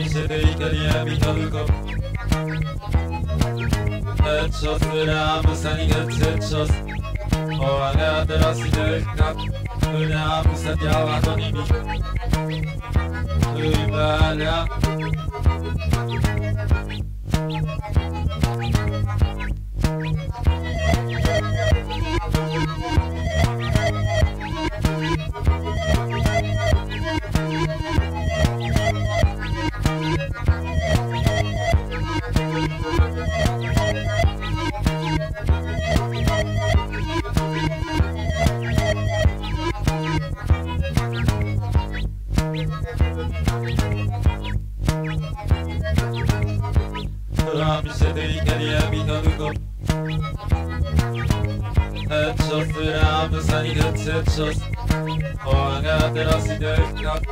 comme c'était italien, vita le cop. Headshots, öne Sanigat, Headshots. Oh, regarde la sidel, knapp. Öne Abend, Satya, Ratonimi. Überall, ja. Ramos hechos Oaga teraz idę kap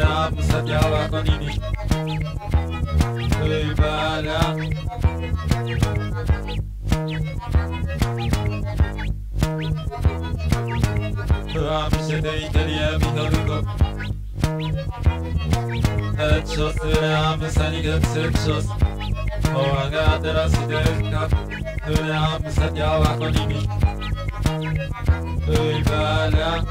Ramos działa do nimi Wybala Ramse de Italia mitorgo Hechos Ramos hechos Oaga teraz idę kap Ramos działa do nimi Urbana.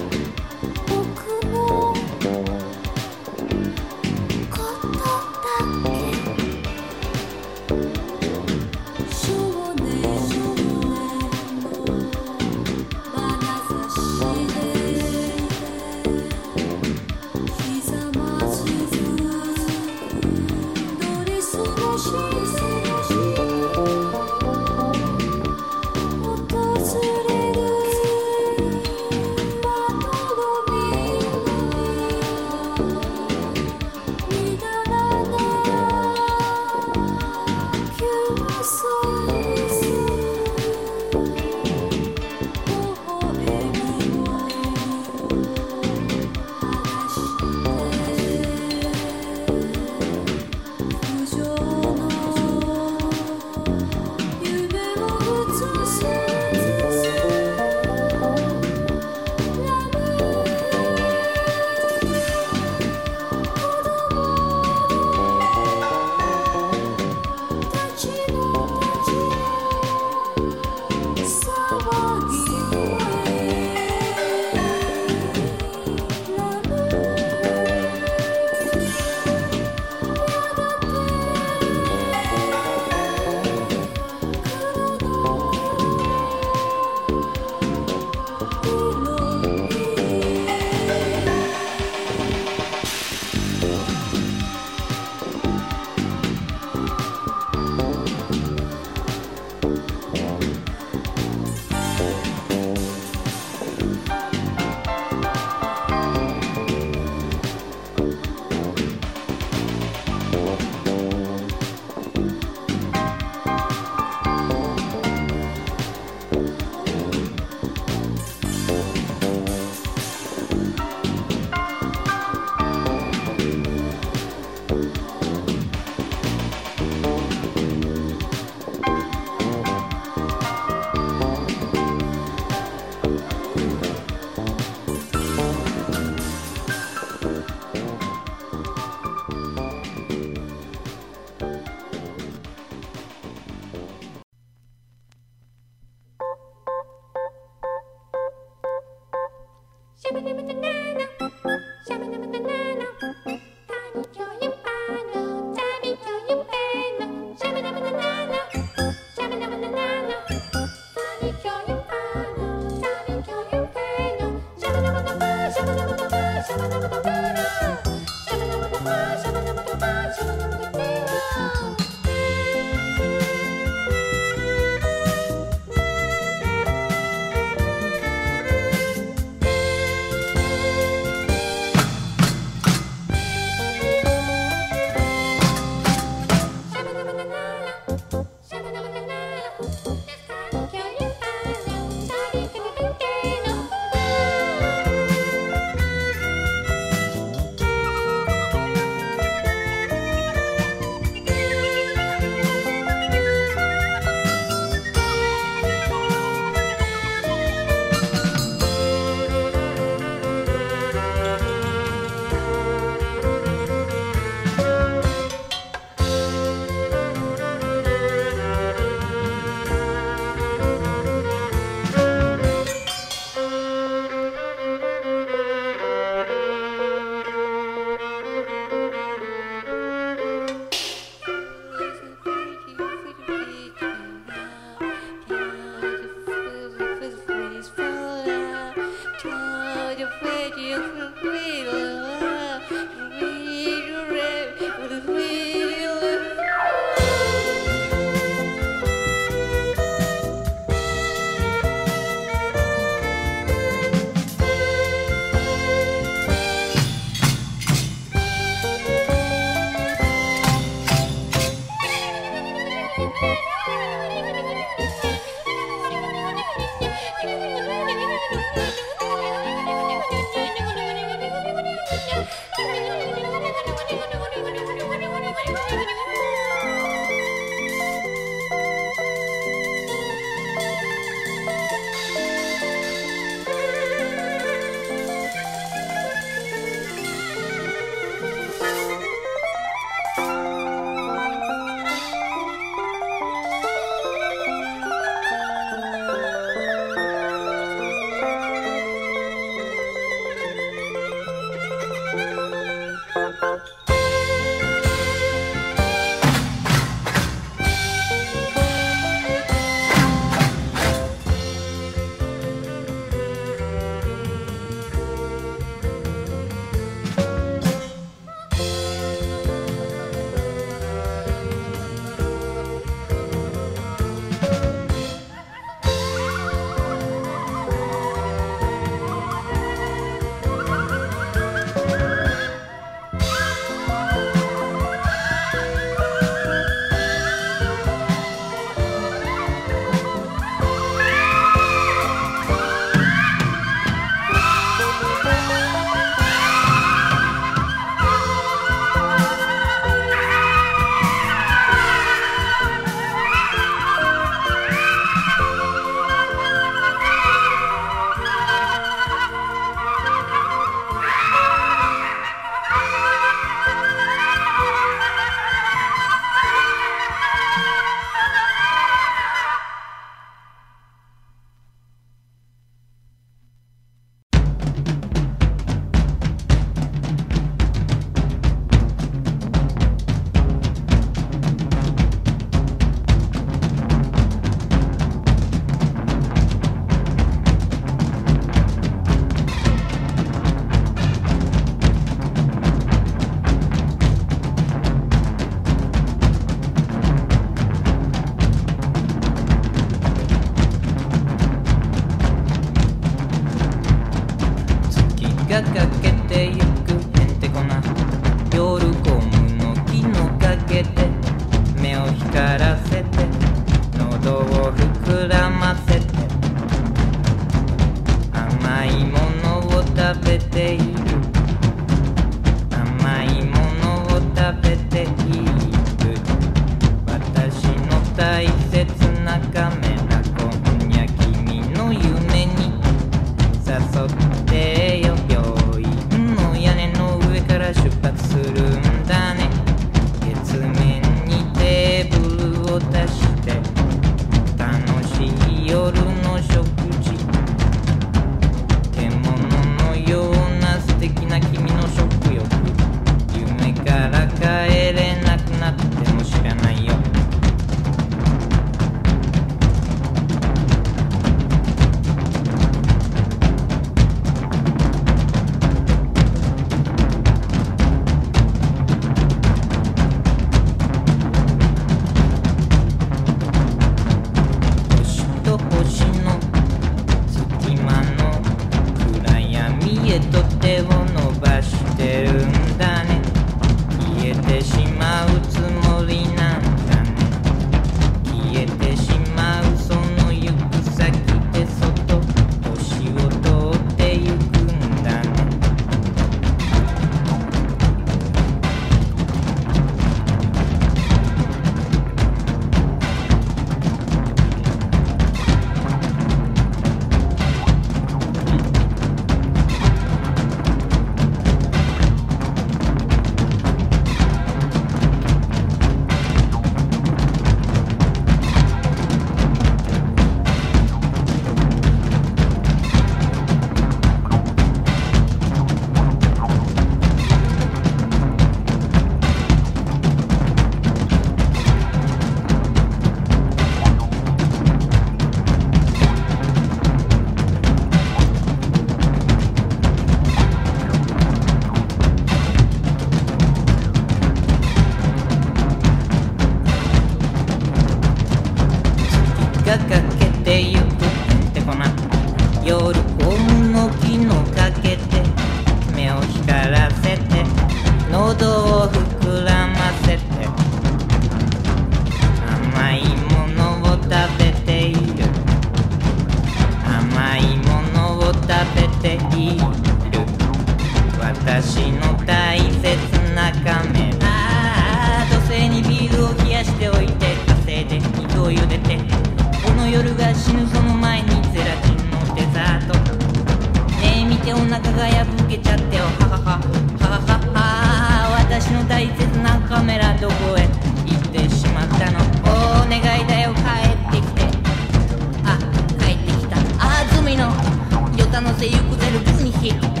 る